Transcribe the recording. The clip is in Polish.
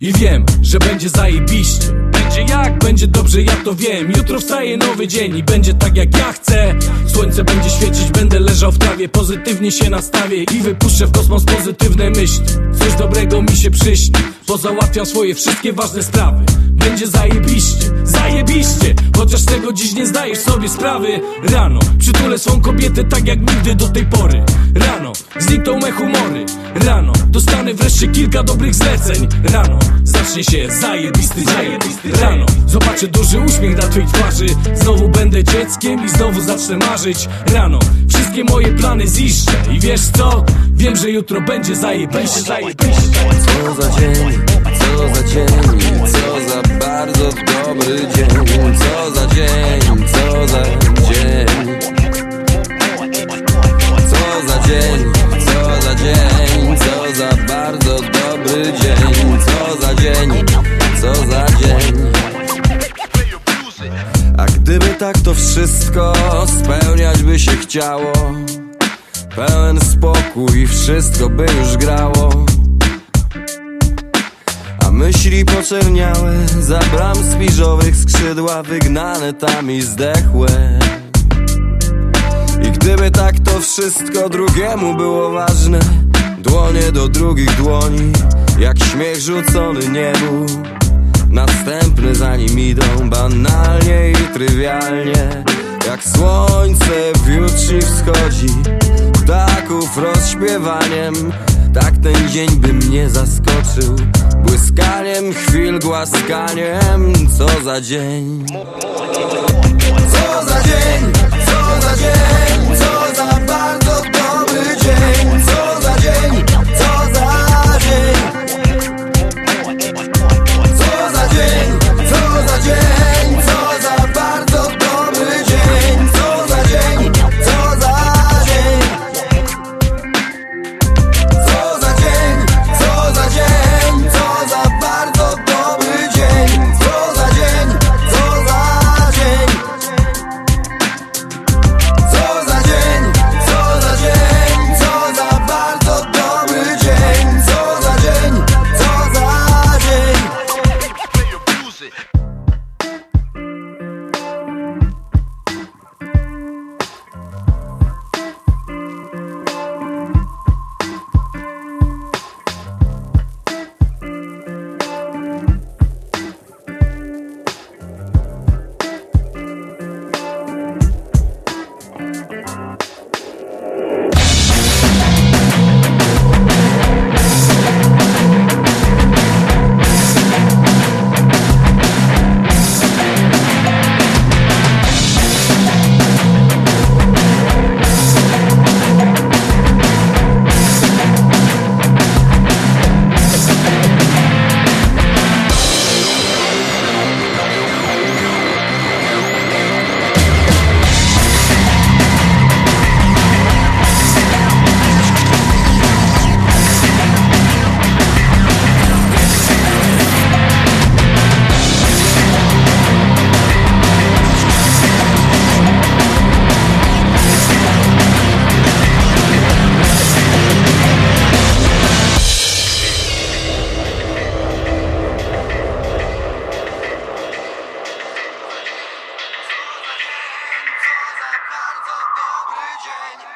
I wiem, że będzie zajebiście. Będzie jak, będzie dobrze, ja to wiem. Jutro wstaje nowy dzień i będzie tak jak ja chcę. Słońce będzie świecić, będę leżał w trawie. Pozytywnie się nastawię i wypuszczę w kosmos pozytywne myśli. Coś dobrego mi się przyśni Pozałatwiam swoje wszystkie ważne sprawy. Będzie zajebiście, zajebiście. Chociaż tego dziś nie zdajesz sobie sprawy. Rano przytulę swą kobietę tak jak nigdy do tej pory. Rano znikną me humory. Rano dostanę wreszcie kilka dobrych zleceń. Rano zacznie się zajebisty dzień. Rano zobaczę duży uśmiech na twojej twarzy. Znowu będę dzieckiem i znowu zacznę marzyć. Rano wszystkie moje plany ziszczę. I wiesz co? Wiem, że jutro będzie zajebiście. Co za dzień, co za dzień. A gdyby tak to wszystko spełniać by się chciało Pełen spokój i wszystko by już grało. A myśli poczerniałe Za bram spiżowych skrzydła Wygnane tam i zdechłe. I gdyby tak to wszystko drugiemu było ważne Dłonie do drugich dłoni Jak śmiech rzucony niebu Następny za nim idą Banalnie i trywialnie. Jak słońce w jutrzni wschodzi Ptaków rozśpiewaniem. Tak ten dzień by mnie zaskoczył Błyskaniem chwil, głaskaniem. Co za dzień Thank you.